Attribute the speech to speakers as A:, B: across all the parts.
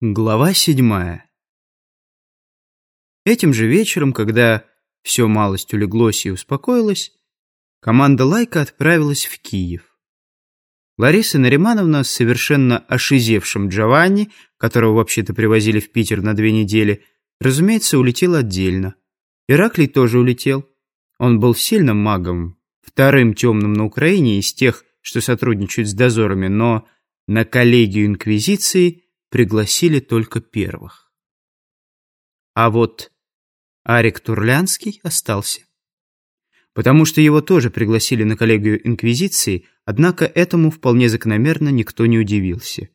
A: Глава седьмая Этим же вечером, когда все малость улеглось и успокоилось, команда Лайка отправилась в Киев. Лариса Наримановна с совершенно ошизевшим Джованни, которого вообще-то привозили в Питер на две недели, разумеется, улетел отдельно. Ираклий тоже улетел. Он был сильным магом, вторым темным на Украине из тех, что сотрудничают с дозорами, но на коллегию Инквизиции – пригласили только первых. А вот Арик Турлянский остался. Потому что его тоже пригласили на коллегию Инквизиции, однако этому вполне закономерно никто не удивился.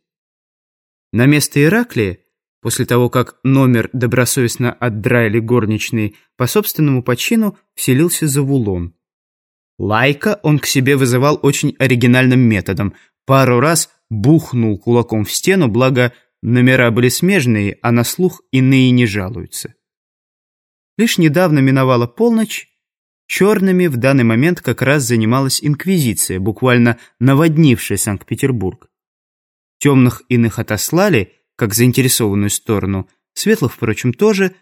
A: На место Ираклия, после того, как номер добросовестно отдраили горничные, по собственному почину вселился Завулон. Лайка он к себе вызывал очень оригинальным методом. Пару раз бухнул кулаком в стену, благо номера были смежные, а на слух иные не жалуются. Лишь недавно миновала полночь, черными в данный момент как раз занималась инквизиция, буквально наводнившая Санкт-Петербург. Темных иных отослали, как заинтересованную сторону, светлых, впрочем, тоже.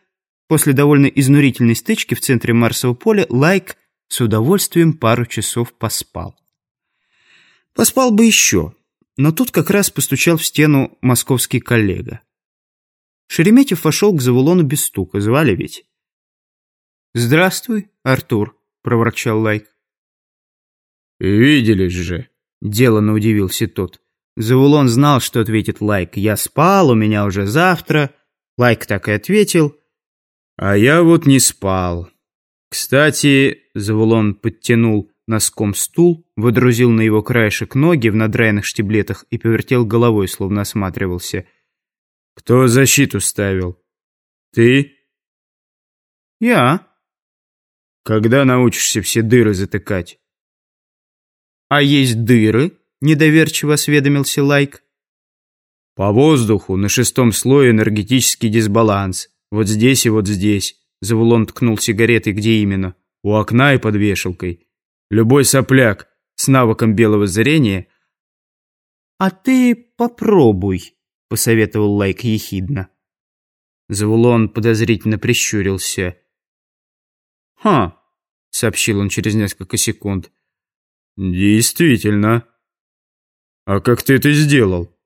A: После довольно изнурительной стычки в центре Марсового поля Лайк с удовольствием пару часов поспал. Поспал бы еще, но тут как раз постучал в стену московский коллега. Шереметьев вошел к Завулону без стука, звали ведь. «Здравствуй, Артур», — проворчал Лайк.
B: «Виделись же», — деланно удивился тот.
A: Завулон знал, что ответит Лайк. «Я спал, у меня уже завтра». Лайк так и ответил.
B: «А я вот не спал. Кстати, Завулон подтянул носком стул, водрузил на его краешек ноги в надраенных штиблетах и повертел головой, словно осматривался. «Кто защиту ставил? Ты?»
A: «Я».
B: «Когда научишься все дыры затыкать?»
A: «А есть дыры?» — недоверчиво осведомился Лайк.
B: «По воздуху на шестом слое энергетический дисбаланс. Вот здесь и вот здесь». Завулон ткнул сигаретой, где именно. «У окна и под вешалкой». Любой сопляк с навыком белого зрения...
A: «А ты попробуй», — посоветовал Лайк ехидно. Завулон подозрительно прищурился.
B: «Ха», — сообщил он через несколько секунд. «Действительно. А как ты это сделал?»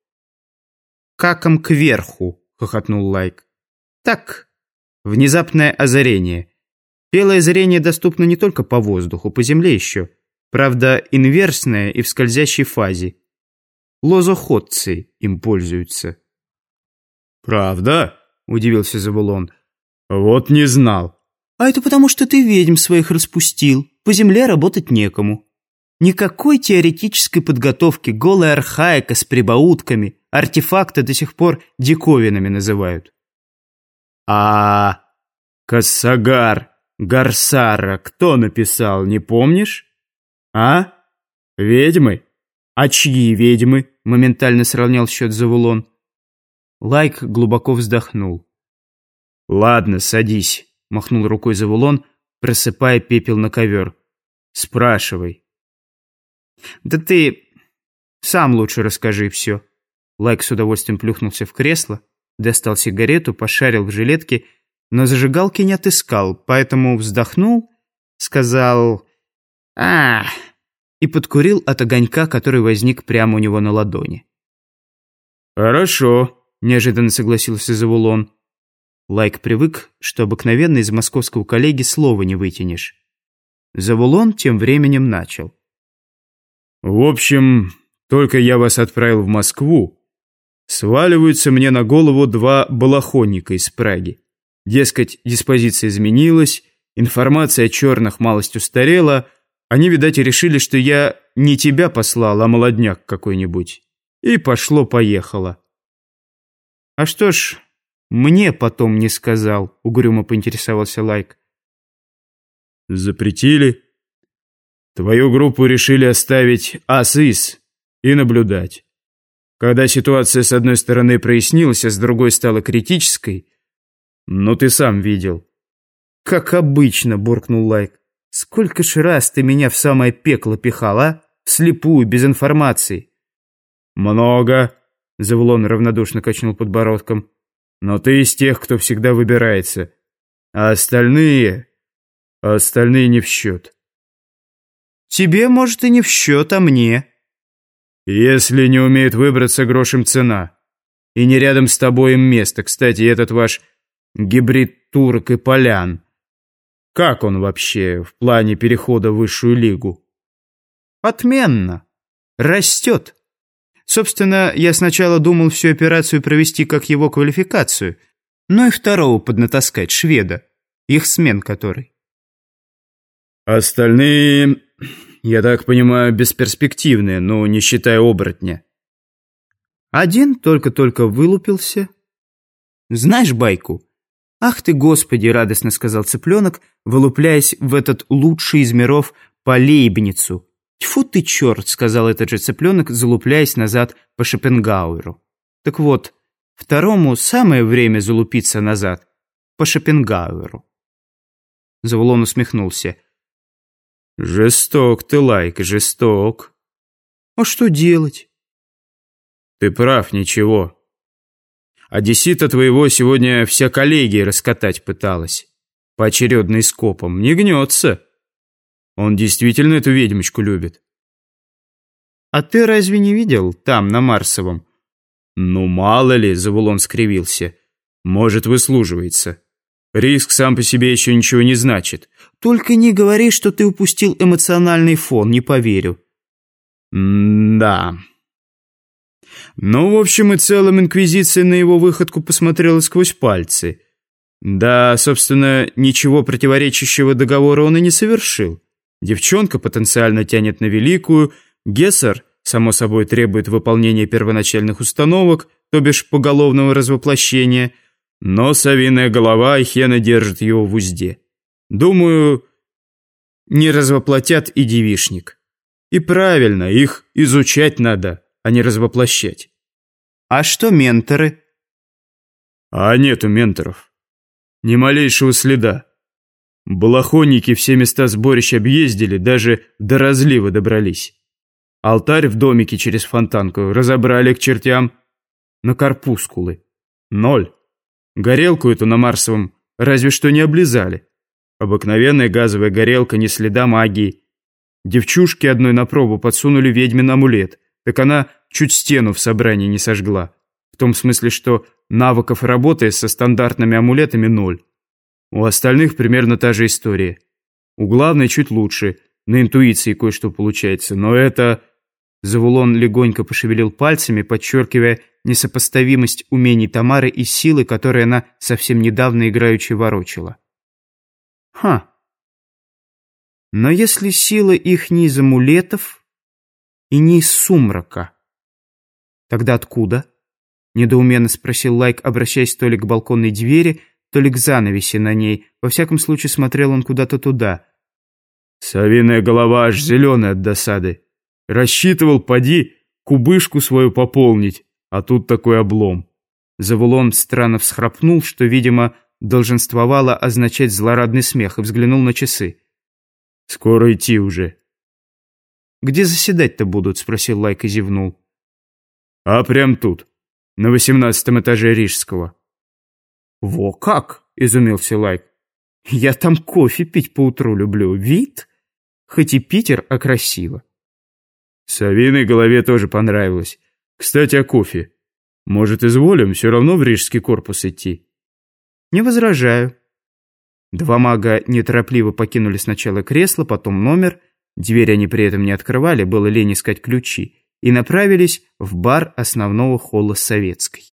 A: «Каком кверху», — хохотнул Лайк. «Так, внезапное озарение. Белое зрение доступно не только по воздуху, по земле еще. Правда, инверсное и в скользящей фазе. Лозоходцы им пользуются.
B: «Правда?» – удивился Завулон. «Вот не знал».
A: «А это потому, что ты ведьм своих распустил. По земле работать некому. Никакой теоретической подготовки, голая архаика с прибаутками, артефакты до сих пор диковинами называют».
B: «А, Кассагар!» Гарсара кто написал, не помнишь? А? Ведьмы? А чьи ведьмы? Моментально сравнял счет Завулон.
A: Лайк глубоко вздохнул.
B: «Ладно, садись», — махнул рукой Завулон, просыпая пепел на ковер. «Спрашивай».
A: «Да ты сам лучше расскажи все». Лайк с удовольствием плюхнулся в кресло, достал сигарету, пошарил в жилетке но зажигалки не отыскал, поэтому вздохнул, сказал а и подкурил от огонька, который возник прямо у него на ладони.
B: «Хорошо», — неожиданно согласился Завулон.
A: Лайк привык, что обыкновенно из московского коллеги слова не вытянешь. Завулон тем временем начал.
B: «В общем, только я вас отправил в Москву, сваливаются мне на голову два балахонника из Праги. Дескать, диспозиция изменилась, информация о черных малость устарела, они, видать, решили, что я не тебя послал, а молодняк какой-нибудь. И пошло-поехало.
A: «А что ж, мне потом не сказал», — угрюмо поинтересовался Лайк.
B: «Запретили. Твою группу решили оставить as is и наблюдать. Когда ситуация с одной стороны прояснилась, а с другой стала критической, «Ну ты сам видел».
A: «Как обычно», — буркнул Лайк. «Сколько ж раз ты меня в самое пекло пихал, а? Вслепую, без информации».
B: «Много. Завулон равнодушно качнул подбородком. «Но ты из тех, кто всегда выбирается. А остальные... А остальные не в счет».
A: «Тебе, может, и не в счет, а мне».
B: «Если не умеют выбраться, грошем цена. И не рядом с тобой им место. Кстати, этот ваш гибрид турок и полян. Как он вообще в плане перехода в высшую лигу?»
A: «Отменно. Растет». Собственно, я сначала думал всю операцию провести как его квалификацию, но и второго поднатаскать, шведа, их смен который.
B: Остальные, я так понимаю, бесперспективные, но не считая оборотня.
A: Один только-только вылупился. Знаешь байку? Ах ты, господи, радостно сказал цыпленок, вылупляясь в этот лучший из миров по лейбницу, «Тьфу ты, черт!» — сказал этот же цыпленок, залупляясь назад по Шопенгауэру. Так вот, второму самое время залупиться назад по Шопенгауэру. Завулон усмехнулся.
B: «Жесток ты, Лайк, жесток».
A: «А что делать?»
B: «Ты прав, ничего. Одессита твоего сегодня вся коллегия раскатать пыталась. Поочередно и скопом. Не гнется». Он действительно эту ведьмочку любит.
A: А ты разве не видел там, на Марсовом?
B: Ну, мало ли, Завулон скривился. Может, выслуживается. Риск сам по себе еще ничего не значит.
A: Только не говори, что ты упустил эмоциональный фон, не поверю.
B: М-да. Ну, в общем и целом, Инквизиция на его выходку посмотрела сквозь пальцы. Да, собственно, ничего противоречащего договору он и не совершил. Девчонка потенциально тянет на великую, Гессер, само собой, требует выполнения первоначальных установок, то бишь поголовного развоплощения, но совиная голова и Хена держит его в узде. Думаю, не развоплотят и девишник. И правильно, их изучать надо, а не развоплощать.
A: А что менторы?
B: А нету менторов. Ни малейшего следа. Балахонники все места сборищ объездили, даже до разлива добрались. Алтарь в домике через фонтанку разобрали к чертям на корпускулы. Ноль. Горелку эту на Марсовом разве что не облизали. Обыкновенная газовая горелка, не следа магии. Девчушки одной на пробу подсунули ведьмин амулет, так она чуть стену в собрании не сожгла. В том смысле, что навыков работы со стандартными амулетами ноль. У остальных примерно та же история. У главной чуть лучше, на интуиции кое-что получается, но это... Завулон легонько пошевелил пальцами, подчеркивая несопоставимость умений Тамары и силы, которые она совсем недавно играючи ворочала. Ха. Но если сила их не из амулетов и не из сумрака, тогда откуда? Недоуменно спросил Лайк, обращаясь то ли к балконной двери, то ли к занавеси на ней. Во всяком случае, смотрел он куда-то туда. «Совиная голова аж зеленая от досады. Рассчитывал, поди, кубышку свою пополнить, а тут такой облом».
A: Завулон странно всхрапнул, что, видимо, долженствовало означать злорадный смех, и взглянул на часы.
B: «Скоро идти уже».
A: «Где заседать-то будут?» — спросил Лайк и зевнул.
B: «А прям тут, на восемнадцатом этаже Рижского».
A: «Во как!» — изумился Лайк. «Я там кофе пить поутру люблю. Вид? Хоть и Питер, а красиво».
B: Совиной Голове тоже понравилось. Кстати, о кофе. Может, изволим все равно в рижский корпус идти?
A: Не возражаю. Два мага неторопливо покинули сначала кресло, потом номер, дверь они при этом не открывали, было лень искать ключи, и направились в бар основного холла Советской.